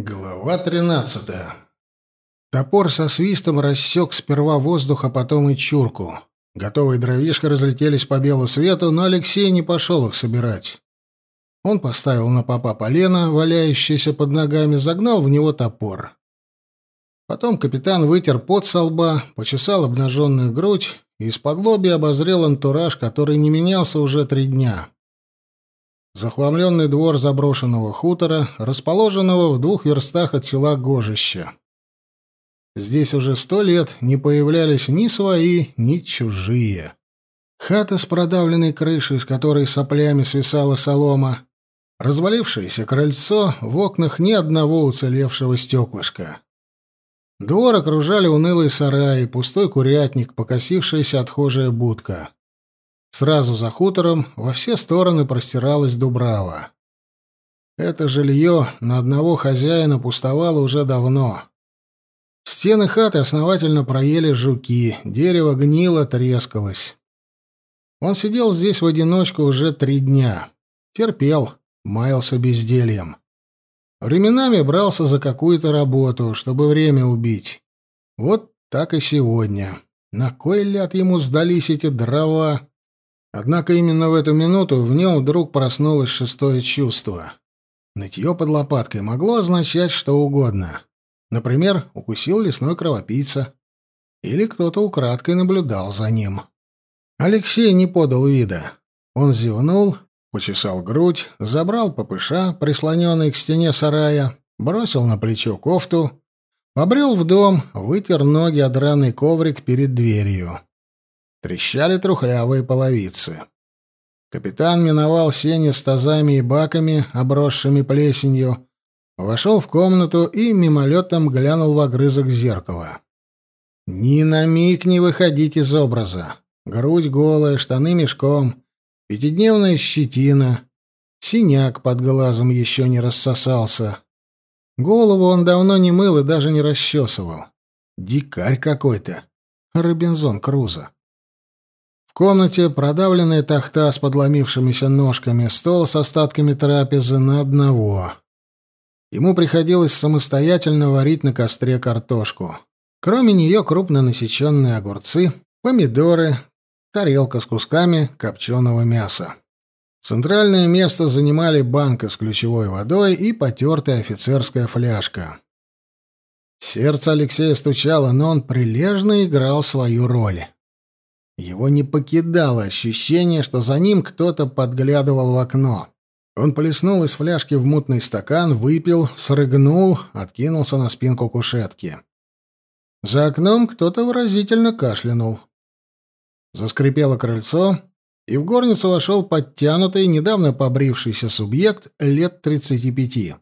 Глава тринадцатая. Топор со свистом рассек сперва воздух, а потом и чурку. Готовые дровишки разлетелись по белу свету, но Алексей не пошел их собирать. Он поставил на попа полено, валяющееся под ногами, загнал в него топор. Потом капитан вытер пот со лба, почесал обнаженную грудь и из-под лоби обозрел антураж, который не менялся уже три дня. Захламленный двор заброшенного хутора, расположенного в двух верстах от села Гожище. Здесь уже сто лет не появлялись ни свои, ни чужие. Хата с продавленной крышей, с которой соплями свисала солома, развалившееся крыльцо, в окнах ни одного уцелевшего стеклышка. Двор окружали унылые сараи, пустой курятник, покосившаяся отхожая будка. Сразу за хутором во все стороны простиралась Дубрава. Это жилье на одного хозяина пустовало уже давно. Стены хаты основательно проели жуки, дерево гнило, трескалось. Он сидел здесь в одиночку уже три дня. Терпел, маялся бездельем. Временами брался за какую-то работу, чтобы время убить. Вот так и сегодня. На кой ляд ему сдались эти дрова? Однако именно в эту минуту в нем вдруг проснулось шестое чувство. Нытье под лопаткой могло означать что угодно. Например, укусил лесной кровопийца. Или кто-то украдкой наблюдал за ним. Алексей не подал вида. Он зевнул, почесал грудь, забрал попыша, прислоненный к стене сарая, бросил на плечо кофту, побрел в дом, вытер ноги о драный коврик перед дверью. Трещали трухлявые половицы. Капитан миновал сени с тазами и баками, обросшими плесенью, вошел в комнату и мимолетом глянул в огрызок зеркала. Ни на миг не выходить из образа. Грудь голая, штаны мешком, пятидневная щетина, синяк под глазом еще не рассосался. Голову он давно не мыл и даже не расчесывал. Дикарь какой-то. Робинзон Крузо комнате продавленная тахта с подломившимися ножками, стол с остатками трапезы на одного. Ему приходилось самостоятельно варить на костре картошку. Кроме нее крупно насеченные огурцы, помидоры, тарелка с кусками копченого мяса. Центральное место занимали банка с ключевой водой и потертая офицерская фляжка. Сердце Алексея стучало, но он прилежно играл свою роль. Его не покидало ощущение, что за ним кто-то подглядывал в окно. Он плеснул из фляжки в мутный стакан, выпил, срыгнул, откинулся на спинку кушетки. За окном кто-то выразительно кашлянул. Заскрипело крыльцо, и в горницу вошел подтянутый, недавно побрившийся субъект лет тридцати пяти.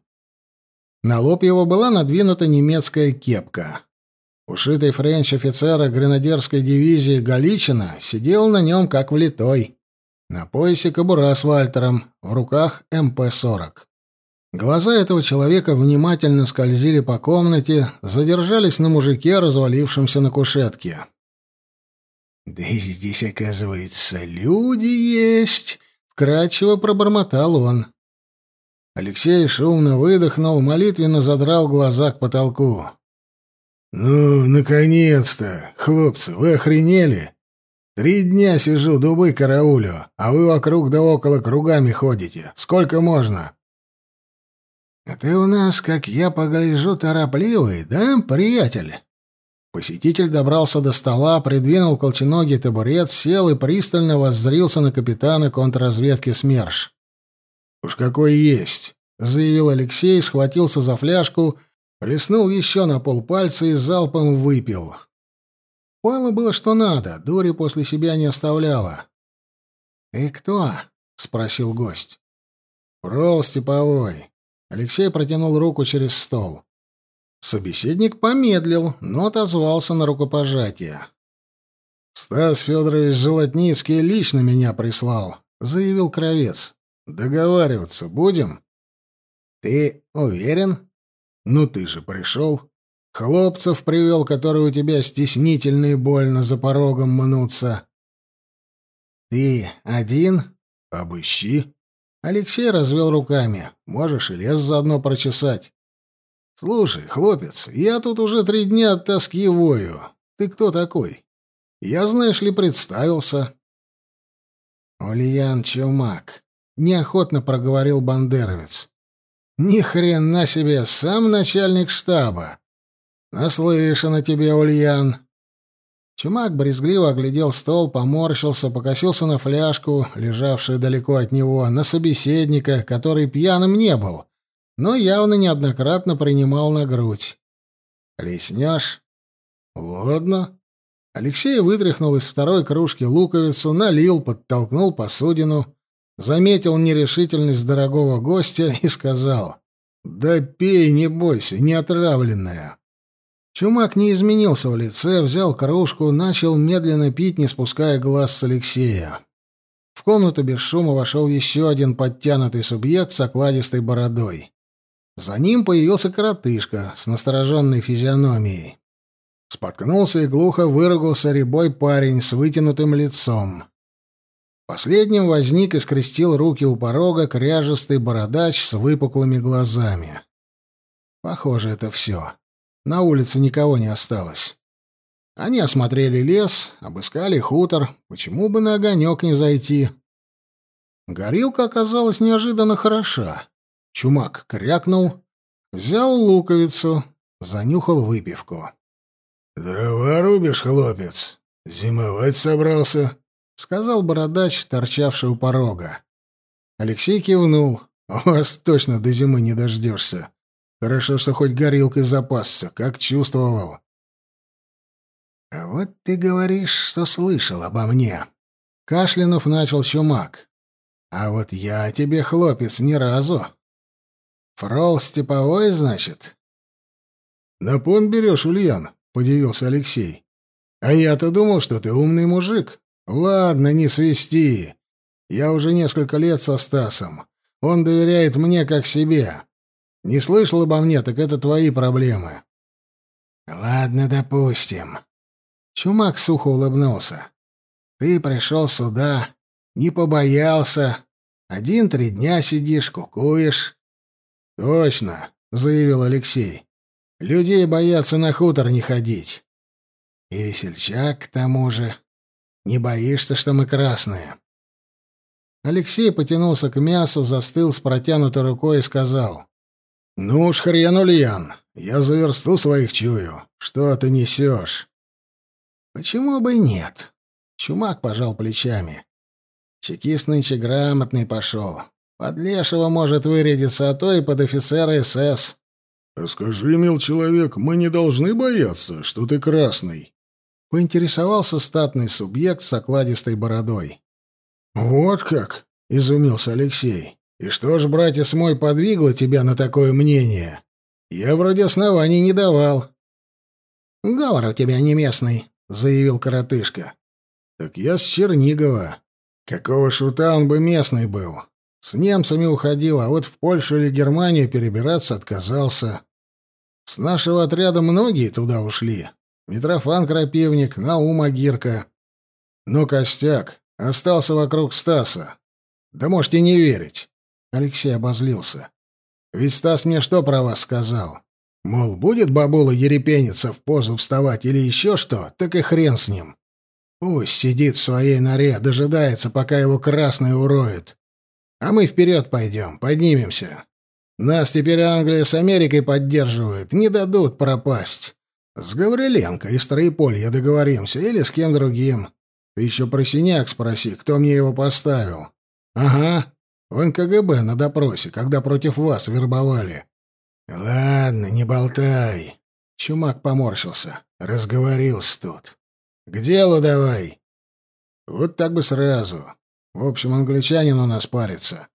На лоб его была надвинута немецкая кепка. Ушитый френч офицера гренадерской дивизии Галичина сидел на нем как влитой. На поясе кобура с Вальтером, в руках МП-40. Глаза этого человека внимательно скользили по комнате, задержались на мужике, развалившемся на кушетке. «Да и здесь, оказывается, люди есть!» — вкрадчиво пробормотал он. Алексей шумно выдохнул, молитвенно задрал глаза к потолку. «Ну, наконец-то! Хлопцы, вы охренели? Три дня сижу, дубы караулю, а вы вокруг да около кругами ходите. Сколько можно?» «А ты у нас, как я погляжу, торопливый, да, приятель?» Посетитель добрался до стола, придвинул колченогий табурет, сел и пристально воззрился на капитана контрразведки СМЕРШ. «Уж какой есть!» — заявил Алексей, схватился за фляжку Плеснул еще на полпальца и залпом выпил. Пойло было что надо, дури после себя не оставляла. «Ты кто?» — спросил гость. «Прол Степовой». Алексей протянул руку через стол. Собеседник помедлил, но отозвался на рукопожатие. «Стас Федорович Золотницкий лично меня прислал», — заявил Кровец. «Договариваться будем?» «Ты уверен?» Ну ты же пришел. Хлопцев привел, которые у тебя стеснительно и больно за порогом мнутся. Ты один? Обыщи. Алексей развел руками. Можешь и лес заодно прочесать. Слушай, хлопец, я тут уже три дня от тоски вою. Ты кто такой? Я, знаешь ли, представился. Ульян Чумак, неохотно проговорил бандеровец. Ни хрена себе, сам начальник штаба. Наслышан о тебе, Ульян. Чумак брезгливо оглядел стол, поморщился, покосился на фляжку, лежавшую далеко от него, на собеседника, который пьяным не был, но явно неоднократно принимал на грудь. «Леснешь?» «Ладно». Алексей вытряхнул из второй кружки луковицу, налил, подтолкнул посудину, заметил нерешительность дорогого гостя и сказал, «Да пей, не бойся, не отравленная». Чумак не изменился в лице, взял кружку, начал медленно пить, не спуская глаз с Алексея. В комнату без шума вошел еще один подтянутый субъект с окладистой бородой. За ним появился коротышка с настороженной физиономией. Споткнулся и глухо выругался рябой парень с вытянутым лицом. Последним возник и скрестил руки у порога кряжестый бородач с выпуклыми глазами. Похоже, это все. На улице никого не осталось. Они осмотрели лес, обыскали хутор. Почему бы на огонек не зайти? Горилка оказалась неожиданно хороша. Чумак крякнул, взял луковицу, занюхал выпивку. «Дрова рубишь, хлопец? Зимовать собрался?» — сказал бородач, торчавший у порога. Алексей кивнул. «У вас точно до зимы не дождешься. Хорошо, что хоть горилкой запасся, как чувствовал. — А вот ты говоришь, что слышал обо мне. Кашлянув начал чумак. — А вот я тебе, хлопец, ни разу. Фрол степовой, значит? — На пон берешь, Ульян, — подивился Алексей. — А я-то думал, что ты умный мужик. Ладно, не свисти. Я уже несколько лет со Стасом. Он доверяет мне как себе. Не слышал обо мне, так это твои проблемы. Ладно, допустим. Чумак сухо улыбнулся. Ты пришел сюда, не побоялся. Один-три дня сидишь, кукуешь. Точно, заявил Алексей. Людей боятся на хутор не ходить. И весельчак к тому же. Не боишься, что мы красные? Алексей потянулся к мясу, застыл с протянутой рукой и сказал. «Ну уж хрен, Ульян, я за версту своих чую. Что ты несешь?» «Почему бы нет?» Чумак пожал плечами. «Чекист нынче грамотный пошел. Под лешего может вырядиться, а то и под офицера СС». «А скажи, мил человек, мы не должны бояться, что ты красный?» Поинтересовался статный субъект с окладистой бородой. «Вот как!» — изумился Алексей. И что ж, братец мой, подвигло тебя на такое мнение? Я вроде оснований не давал. Говор у тебя не местный, заявил коротышка. Так я с Чернигова. Какого шута он бы местный был? С немцами уходил, а вот в Польшу или Германию перебираться отказался. С нашего отряда многие туда ушли. Митрофан Крапивник, Наум Агирка. Но костяк остался вокруг Стаса. Да можете не верить. Алексей обозлился. «Ведь Стас мне что про вас сказал? Мол, будет бабула ерепениться в позу вставать или еще что, так и хрен с ним. Пусть сидит в своей норе, дожидается, пока его красный уроет. А мы вперед пойдем, поднимемся. Нас теперь Англия с Америкой поддерживают, не дадут пропасть. С Гавриленко из Троеполья договоримся или с кем другим. Ты еще про синяк спроси, кто мне его поставил. Ага, в НКГБ на допросе, когда против вас вербовали. Ладно, не болтай. Чумак поморщился. Разговорился тут. К делу давай. Вот так бы сразу. В общем, англичанин у нас парится.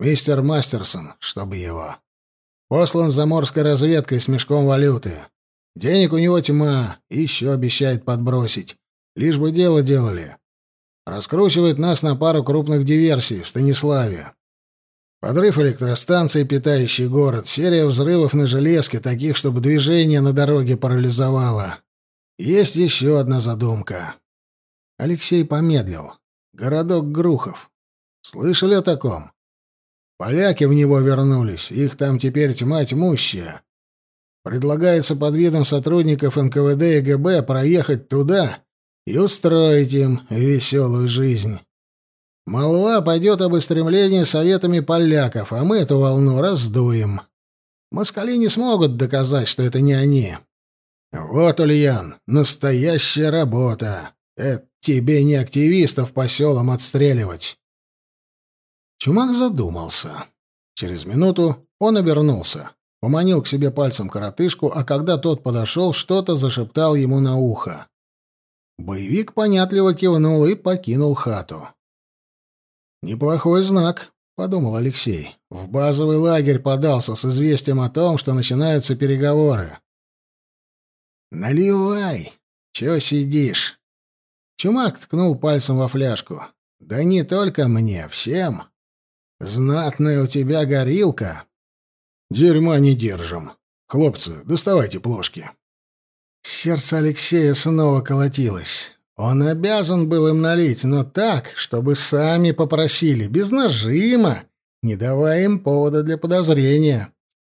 Мистер Мастерсон, чтобы его. Послан заморской разведкой с мешком валюты. Денег у него тьма, еще обещает подбросить. Лишь бы дело делали. Раскручивает нас на пару крупных диверсий в Станиславе. Подрыв электростанции, питающей город, серия взрывов на железке, таких, чтобы движение на дороге парализовало. Есть еще одна задумка. Алексей помедлил. Городок Грухов. Слышали о таком? Поляки в него вернулись, их там теперь тьма тьмущая. Предлагается под видом сотрудников НКВД и ГБ проехать туда и устроить им веселую жизнь. Молва пойдет об стремлении советами поляков, а мы эту волну раздуем. Москали не смогут доказать, что это не они. Вот, Ульян, настоящая работа. Это тебе не активистов по селам отстреливать. Чумак задумался. Через минуту он обернулся, поманил к себе пальцем коротышку, а когда тот подошел, что-то зашептал ему на ухо. Боевик понятливо кивнул и покинул хату. «Неплохой знак», — подумал Алексей. «В базовый лагерь подался с известием о том, что начинаются переговоры». «Наливай! Чё сидишь?» Чумак ткнул пальцем во фляжку. «Да не только мне, всем. Знатная у тебя горилка». «Дерьма не держим. Хлопцы, доставайте плошки». Сердце Алексея снова колотилось. Он обязан был им налить, но так, чтобы сами попросили, без нажима, не давая им повода для подозрения.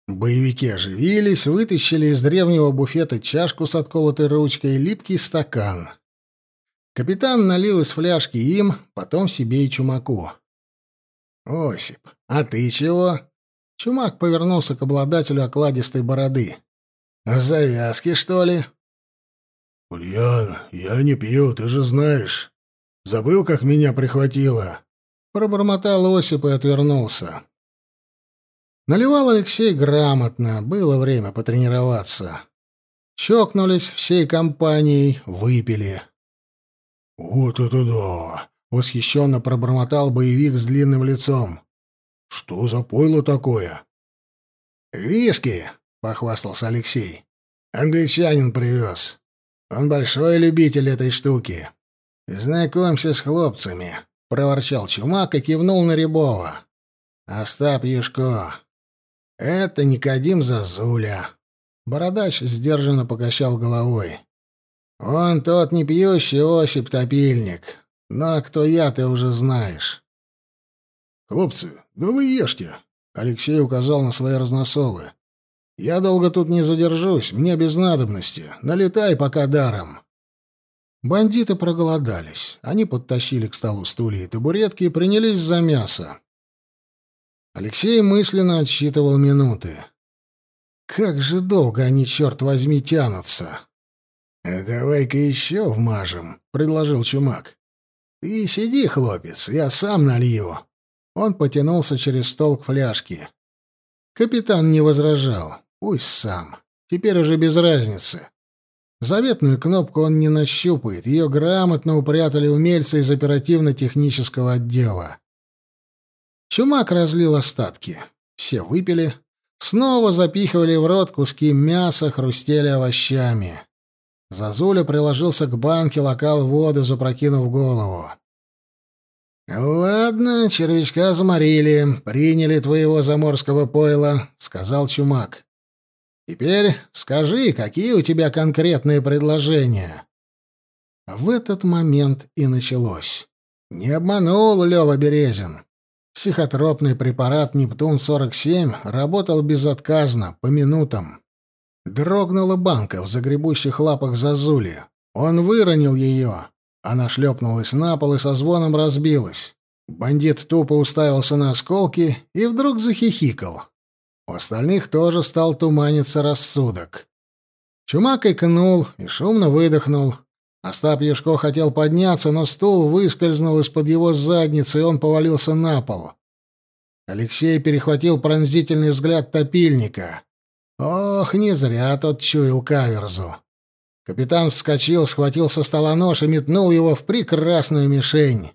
Боевики оживились, вытащили из древнего буфета чашку с отколотой ручкой и липкий стакан. Капитан налил из фляжки им, потом себе и Чумаку. «Осип, а ты чего?» Чумак повернулся к обладателю окладистой бороды. «Завязки, что ли?» «Ульян, я не пью, ты же знаешь. Забыл, как меня прихватило?» Пробормотал Осип и отвернулся. Наливал Алексей грамотно, было время потренироваться. Чокнулись всей компанией, выпили. «Вот это да!» — восхищенно пробормотал боевик с длинным лицом. «Что за пойло такое?» «Виски!» — похвастался Алексей. «Англичанин привез. Он большой любитель этой штуки. Знакомься с хлопцами», — проворчал Чумак и кивнул на Рябова. «Остап Юшко. Это Никодим Зазуля». Бородач сдержанно покачал головой. «Он тот не пьющий Осип Топильник. Но кто я, ты уже знаешь». «Хлопцы, да вы ешьте!» — Алексей указал на свои разносолы. «Я долго тут не задержусь, мне без надобности. Налетай пока даром». Бандиты проголодались. Они подтащили к столу стулья и табуретки и принялись за мясо. Алексей мысленно отсчитывал минуты. Как же долго они, черт возьми, тянутся. «Давай-ка еще вмажем», — предложил Чумак. «Ты сиди, хлопец, я сам налью». Он потянулся через стол к фляжке. Капитан не возражал. Пусть сам. Теперь уже без разницы. Заветную кнопку он не нащупает. Ее грамотно упрятали умельцы из оперативно-технического отдела. Чумак разлил остатки. Все выпили. Снова запихивали в рот куски мяса, хрустели овощами. Зазуля приложился к банке, локал воду, запрокинув голову. «Ладно, червячка заморили, приняли твоего заморского пойла», — сказал Чумак. «Теперь скажи, какие у тебя конкретные предложения?» В этот момент и началось. Не обманул Лёва Березин. Психотропный препарат «Нептун-47» работал безотказно, по минутам. Дрогнула банка в загребущих лапах Зазули. Он выронил ее. Она шлепнулась на пол и со звоном разбилась. Бандит тупо уставился на осколки и вдруг захихикал. У остальных тоже стал туманиться рассудок. Чумак икнул и шумно выдохнул. Остап Юшко хотел подняться, но стул выскользнул из-под его задницы, и он повалился на пол. Алексей перехватил пронзительный взгляд топильника. Ох, не зря тот чуял каверзу. Капитан вскочил, схватил со стола нож и метнул его в прекрасную мишень.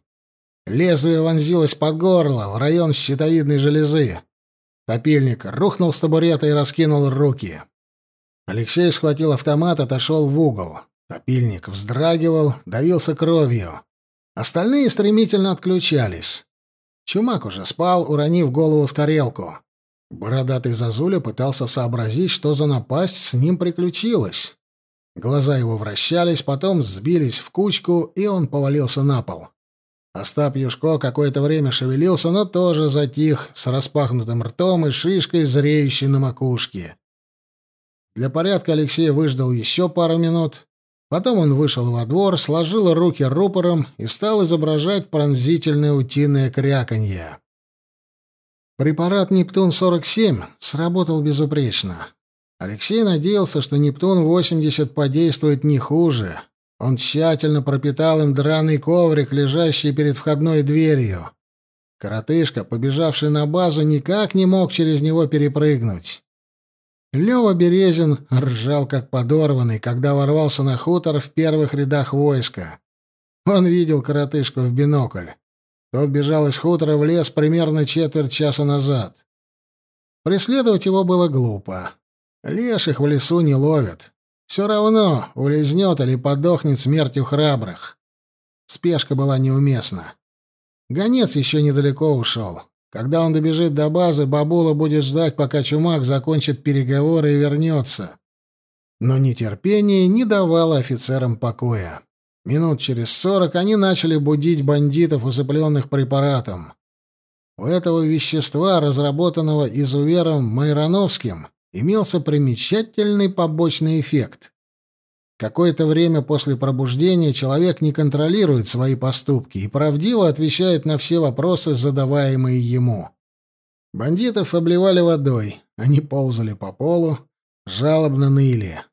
Лезвие вонзилось под горло, в район щитовидной железы. Топильник рухнул с табурета и раскинул руки. Алексей схватил автомат, отошел в угол. Топильник вздрагивал, давился кровью. Остальные стремительно отключались. Чумак уже спал, уронив голову в тарелку. Бородатый Зазуля пытался сообразить, что за напасть с ним приключилась. Глаза его вращались, потом сбились в кучку, и он повалился на пол. Остап Юшко какое-то время шевелился, но тоже затих, с распахнутым ртом и шишкой, зреющей на макушке. Для порядка Алексей выждал еще пару минут. Потом он вышел во двор, сложил руки рупором и стал изображать пронзительное утиное кряканье. Препарат «Нептун-47» сработал безупречно. Алексей надеялся, что «Нептун-80» подействует не хуже. Он тщательно пропитал им драный коврик, лежащий перед входной дверью. Коротышка, побежавший на базу, никак не мог через него перепрыгнуть. Лёва Березин ржал как подорванный, когда ворвался на хутор в первых рядах войска. Он видел коротышку в бинокль. Тот бежал из хутора в лес примерно четверть часа назад. Преследовать его было глупо. Леших в лесу не ловят. Все равно улизнет или подохнет смертью храбрых. Спешка была неуместна. Гонец еще недалеко ушел. Когда он добежит до базы, бабула будет ждать, пока чумак закончит переговоры и вернется. Но нетерпение не давало офицерам покоя. Минут через сорок они начали будить бандитов, усыпленных препаратом. У этого вещества, разработанного изувером Майрановским, имелся примечательный побочный эффект. Какое-то время после пробуждения человек не контролирует свои поступки и правдиво отвечает на все вопросы, задаваемые ему. Бандитов обливали водой, они ползали по полу, жалобно ныли.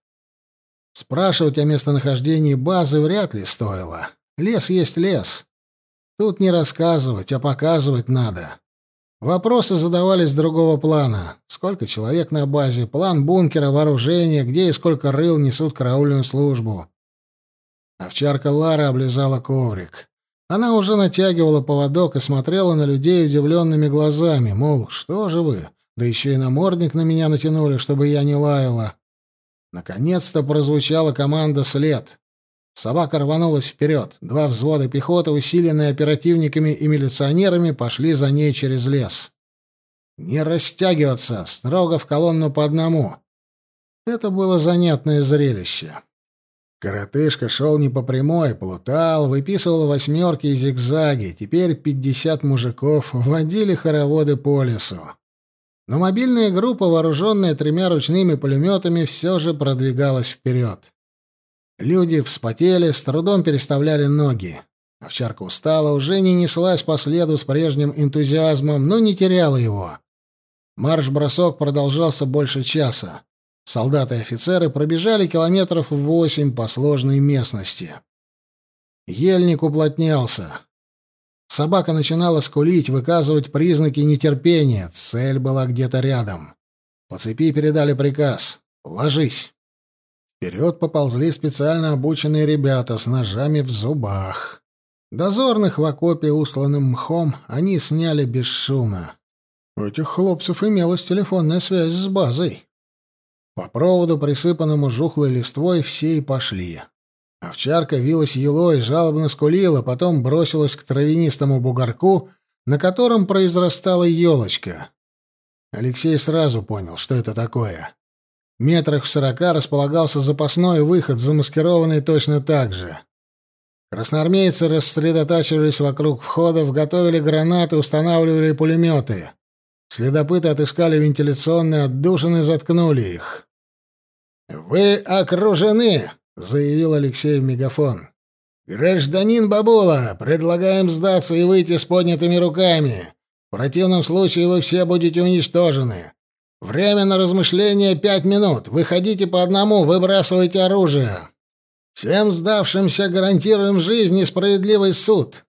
Спрашивать о местонахождении базы вряд ли стоило. Лес есть лес. Тут не рассказывать, а показывать надо. Вопросы задавались другого плана. Сколько человек на базе, план бункера, вооружение, где и сколько рыл несут караульную службу. Овчарка Лара облизала коврик. Она уже натягивала поводок и смотрела на людей удивленными глазами, мол, что же вы? Да еще и намордник на меня натянули, чтобы я не лаяла. Наконец-то прозвучала команда «След». Собака рванулась вперед. Два взвода пехоты, усиленные оперативниками и милиционерами, пошли за ней через лес. Не растягиваться, строго в колонну по одному. Это было занятное зрелище. Коротышка шел не по прямой, плутал, выписывал восьмерки и зигзаги. Теперь пятьдесят мужиков водили хороводы по лесу. Но мобильная группа, вооруженная тремя ручными пулеметами, все же продвигалась вперед. Люди вспотели, с трудом переставляли ноги. Овчарка устала, уже не неслась по следу с прежним энтузиазмом, но не теряла его. Марш-бросок продолжался больше часа. Солдаты и офицеры пробежали километров восемь по сложной местности. Ельник уплотнялся. Собака начинала скулить, выказывать признаки нетерпения. Цель была где-то рядом. По цепи передали приказ «Ложись». Вперед поползли специально обученные ребята с ножами в зубах. Дозорных в окопе, усланным мхом, они сняли бесшумно. У этих хлопцев имелась телефонная связь с базой. По проводу, присыпанному жухлой листвой, все и пошли. Овчарка вилась елой, жалобно скулила, потом бросилась к травянистому бугорку, на котором произрастала елочка. Алексей сразу понял, что это такое. Метрах в сорока располагался запасной выход, замаскированный точно так же. Красноармейцы рассредотачивались вокруг входов, готовили гранаты, устанавливали пулеметы. Следопыты отыскали вентиляционные отдушины и заткнули их. «Вы окружены!» — заявил Алексей в мегафон. «Гражданин Бабула, предлагаем сдаться и выйти с поднятыми руками. В противном случае вы все будете уничтожены. Время на размышление пять минут. Выходите по одному, выбрасывайте оружие. Всем сдавшимся гарантируем жизнь и справедливый суд.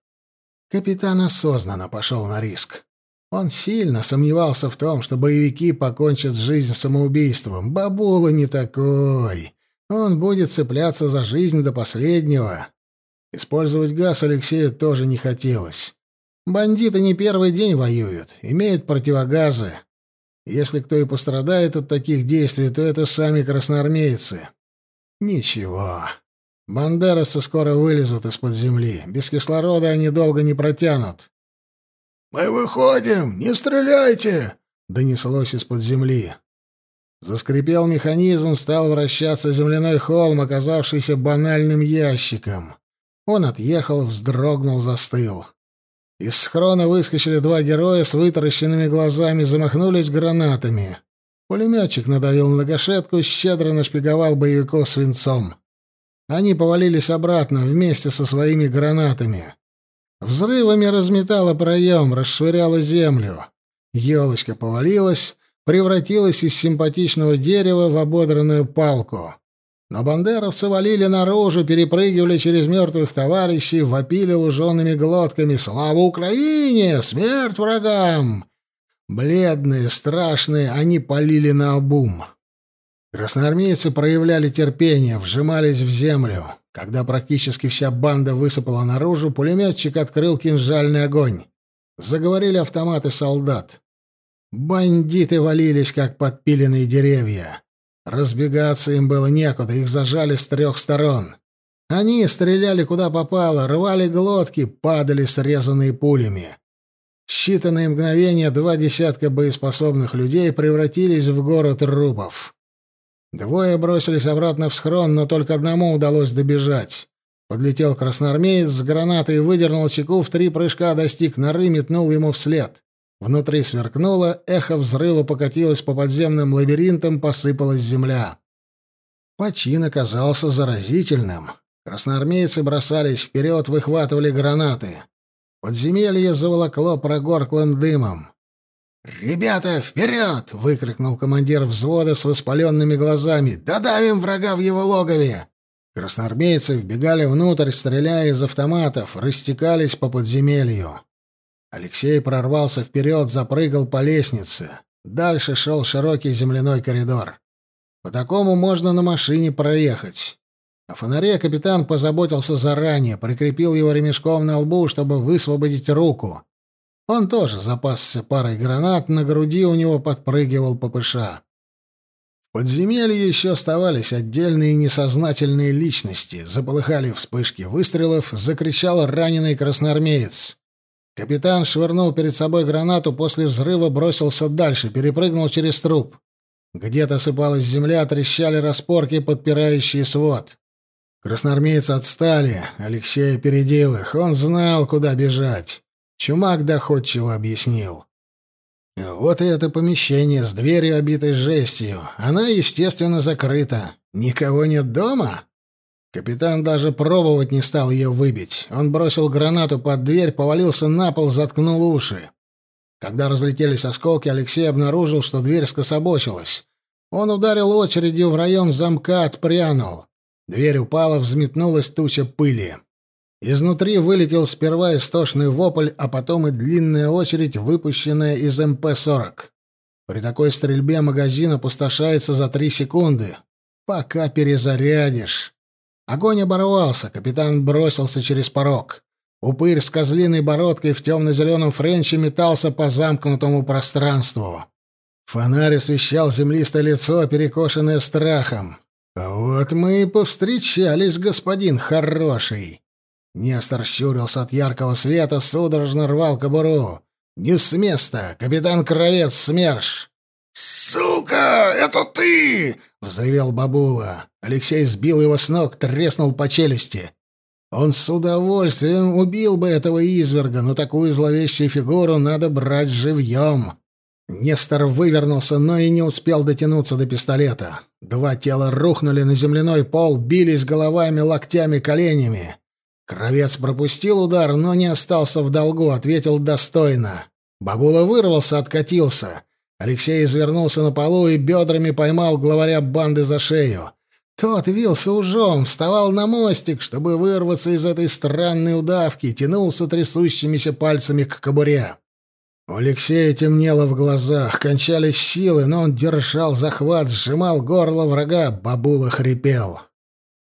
Капитан осознанно пошел на риск. Он сильно сомневался в том, что боевики покончат жизнь самоубийством. Бабула не такой. Он будет цепляться за жизнь до последнего. Использовать газ Алексею тоже не хотелось. Бандиты не первый день воюют, имеют противогазы. Если кто и пострадает от таких действий, то это сами красноармейцы. Ничего. Бандеровцы скоро вылезут из-под земли. Без кислорода они долго не протянут. «Мы выходим! Не стреляйте!» — донеслось из-под земли. Заскрипел механизм, стал вращаться земляной холм, оказавшийся банальным ящиком. Он отъехал, вздрогнул, застыл. Из схрона выскочили два героя с вытаращенными глазами, замахнулись гранатами. Пулеметчик надавил на гашетку, щедро нашпиговал боевиков свинцом. Они повалились обратно вместе со своими гранатами. Взрывами разметало проем, расшвыряло землю. Елочка повалилась, превратилась из симпатичного дерева в ободранную палку. Но бандеровцы валили наружу, перепрыгивали через мертвых товарищей, вопили лужеными глотками «Слава Украине! Смерть врагам!» Бледные, страшные, они полили на обум. Красноармейцы проявляли терпение, вжимались в землю. Когда практически вся банда высыпала наружу, пулеметчик открыл кинжальный огонь. Заговорили автоматы солдат. Бандиты валились, как подпиленные деревья. Разбегаться им было некуда, их зажали с трех сторон. Они стреляли куда попало, рвали глотки, падали срезанные пулями. Считанные мгновения два десятка боеспособных людей превратились в город трупов. Двое бросились обратно в схрон, но только одному удалось добежать. Подлетел красноармеец с гранатой выдернул чеку в три прыжка, достиг норы, метнул ему вслед. Внутри сверкнуло, эхо взрыва покатилось по подземным лабиринтам, посыпалась земля. Почин оказался заразительным. Красноармейцы бросались вперед, выхватывали гранаты. Подземелье заволокло прогорклым дымом. «Ребята, вперед!» — выкрикнул командир взвода с воспаленными глазами. «Додавим врага в его логове!» Красноармейцы вбегали внутрь, стреляя из автоматов, растекались по подземелью. Алексей прорвался вперед, запрыгал по лестнице. Дальше шел широкий земляной коридор. По такому можно на машине проехать. О фонаре капитан позаботился заранее, прикрепил его ремешком на лбу, чтобы высвободить руку. Он тоже запасся парой гранат, на груди у него подпрыгивал ППШ. В подземелье еще оставались отдельные несознательные личности. Заполыхали вспышки выстрелов, закричал раненый красноармеец. Капитан швырнул перед собой гранату, после взрыва бросился дальше, перепрыгнул через труп. Где-то сыпалась земля, трещали распорки, подпирающие свод. Красноармейцы отстали, Алексей опередил их, он знал, куда бежать. Чумак доходчиво объяснил. Вот и это помещение с дверью, обитой жестью. Она, естественно, закрыта. Никого нет дома? Капитан даже пробовать не стал ее выбить. Он бросил гранату под дверь, повалился на пол, заткнул уши. Когда разлетелись осколки, Алексей обнаружил, что дверь скособочилась. Он ударил очередью в район замка, отпрянул. Дверь упала, взметнулась туча пыли. Изнутри вылетел сперва истошный вопль, а потом и длинная очередь, выпущенная из МП-40. При такой стрельбе магазин опустошается за три секунды. Пока перезарядишь. Огонь оборвался, капитан бросился через порог. Упырь с козлиной бородкой в темно-зеленом френче метался по замкнутому пространству. Фонарь освещал землистое лицо, перекошенное страхом. «Вот мы и повстречались, господин хороший!» Нестор щурился от яркого света, судорожно рвал кобуру. «Не с места! Капитан Кровец, СМЕРШ!» «Сука! Это ты!» — взревел бабула. Алексей сбил его с ног, треснул по челюсти. Он с удовольствием убил бы этого изверга, но такую зловещую фигуру надо брать живьем. Нестор вывернулся, но и не успел дотянуться до пистолета. Два тела рухнули на земляной пол, бились головами, локтями, коленями. Кровец пропустил удар, но не остался в долгу, ответил достойно. Бабула вырвался, откатился. Алексей извернулся на полу и бедрами поймал главаря банды за шею. Тот вился ужом, вставал на мостик, чтобы вырваться из этой странной удавки, тянулся трясущимися пальцами к кобуре. У Алексея темнело в глазах, кончались силы, но он держал захват, сжимал горло врага, бабула хрипел.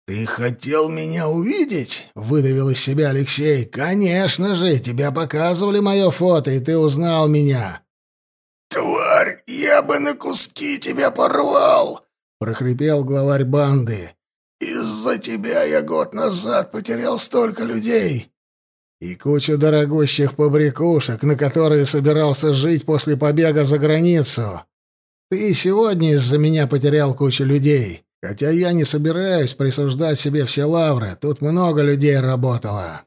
«Ты хотел меня увидеть?» — выдавил из себя Алексей. «Конечно же! Тебя показывали мое фото, и ты узнал меня!» «Тварь! Я бы на куски тебя порвал!» — прохрипел главарь банды. «Из-за тебя я год назад потерял столько людей!» «И кучу дорогущих побрякушек, на которые собирался жить после побега за границу. Ты сегодня из-за меня потерял кучу людей!» Хотя я не собираюсь присуждать себе все лавры, тут много людей работало.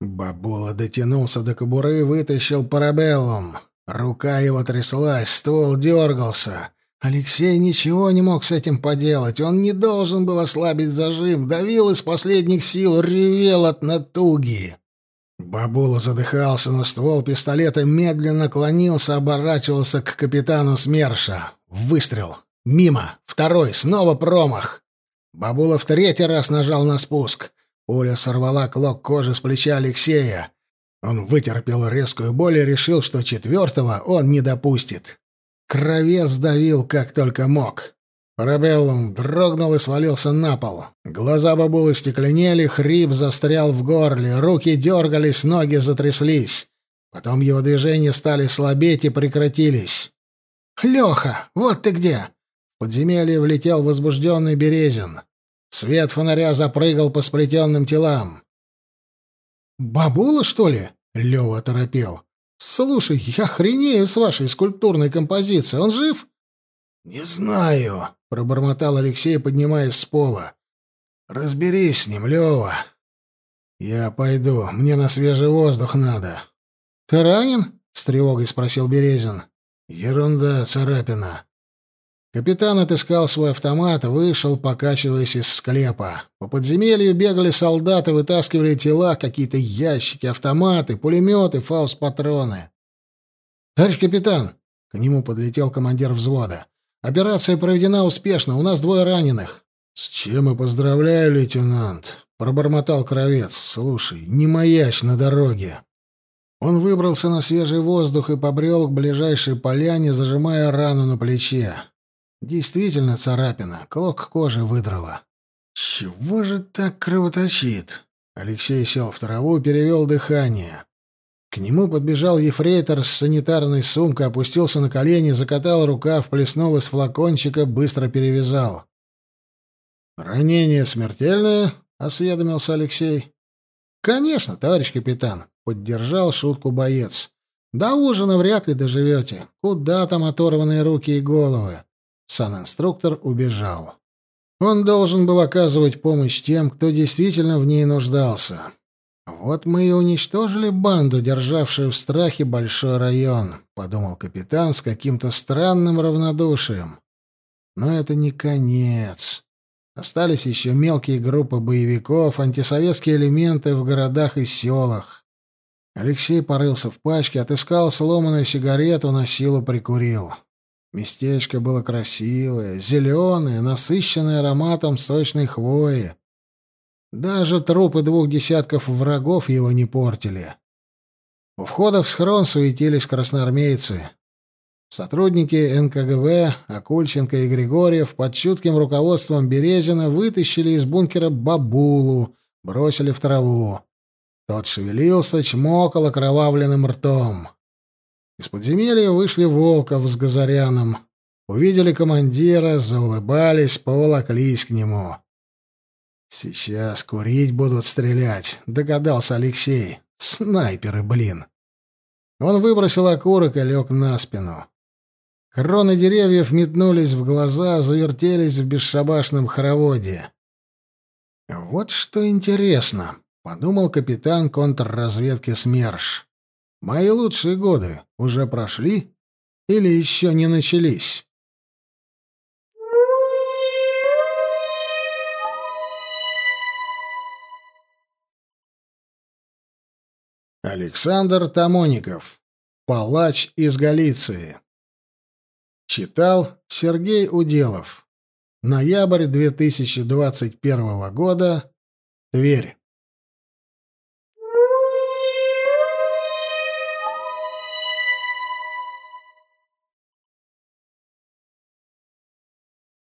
Бабула дотянулся до кобуры и вытащил парабеллум. Рука его тряслась, ствол дергался. Алексей ничего не мог с этим поделать. Он не должен был ослабить зажим, давил из последних сил, ревел от натуги. Бабула задыхался, но ствол пистолета медленно клонился, оборачивался к капитану СМЕРШа. Выстрел. Мимо. Второй. Снова промах. Бабула в третий раз нажал на спуск. Пуля сорвала клок кожи с плеча Алексея. Он вытерпел резкую боль и решил, что четвертого он не допустит. Кровец давил как только мог. Парабеллум дрогнул и свалился на пол. Глаза бабулы стекленели, хрип застрял в горле, руки дергались, ноги затряслись. Потом его движения стали слабеть и прекратились. «Леха, вот ты где!» В подземелье влетел возбужденный Березин. Свет фонаря запрыгал по сплетенным телам. «Бабула, что ли?» — Лева оторопел. «Слушай, я хренею с вашей скульптурной композицией. Он жив?» «Не знаю», — пробормотал Алексей, поднимаясь с пола. «Разберись с ним, Лёва». «Я пойду. Мне на свежий воздух надо». «Ты ранен?» — с тревогой спросил Березин. «Ерунда, царапина». Капитан отыскал свой автомат, вышел, покачиваясь из склепа. По подземелью бегали солдаты, вытаскивали тела, какие-то ящики, автоматы, пулеметы, фаус-патроны. «Товарищ капитан!» — к нему подлетел командир взвода. Операция проведена успешно, у нас двое раненых. С чем и поздравляю, лейтенант, пробормотал Кровец. Слушай, не маячь на дороге. Он выбрался на свежий воздух и побрел к ближайшей поляне, зажимая рану на плече. Действительно царапина, клок кожи выдрала. Чего же так кровоточит? Алексей сел в траву перевел дыхание. К нему подбежал ефрейтор с санитарной сумкой, опустился на колени, закатал рукав, плеснул из флакончика, быстро перевязал. «Ранение смертельное?» — осведомился Алексей. «Конечно, товарищ капитан», — поддержал шутку боец. «До ужина вряд ли доживете. Куда там оторванные руки и головы?» Сан-инструктор убежал. Он должен был оказывать помощь тем, кто действительно в ней нуждался. «Вот мы и уничтожили банду, державшую в страхе большой район», — подумал капитан с каким-то странным равнодушием. «Но это не конец. Остались еще мелкие группы боевиков, антисоветские элементы в городах и селах». Алексей порылся в пачке, отыскал сломанную сигарету, на силу прикурил. Местечко было красивое, зеленое, насыщенное ароматом сочной хвои. Даже трупы двух десятков врагов его не портили. У входа в схрон суетились красноармейцы. Сотрудники НКГВ, Акульченко и Григорьев под чутким руководством Березина вытащили из бункера бабулу, бросили в траву. Тот шевелился, чмокал окровавленным ртом. Из подземелья вышли Волков с Газаряном. Увидели командира, заулыбались, поволоклись к нему. «Сейчас курить будут стрелять», — догадался Алексей. «Снайперы, блин». Он выбросил окурок и лег на спину. Кроны деревьев метнулись в глаза, завертелись в бесшабашном хороводе. «Вот что интересно», — подумал капитан контрразведки СМЕРШ. «Мои лучшие годы уже прошли или еще не начались?» Александр Тамоников. Палач из Галиции. Читал Сергей Уделов. Ноябрь 2021 года. Тверь.